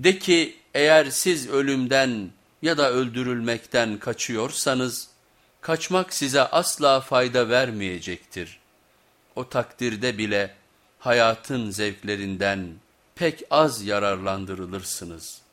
De ki eğer siz ölümden ya da öldürülmekten kaçıyorsanız, kaçmak size asla fayda vermeyecektir. O takdirde bile hayatın zevklerinden pek az yararlandırılırsınız.''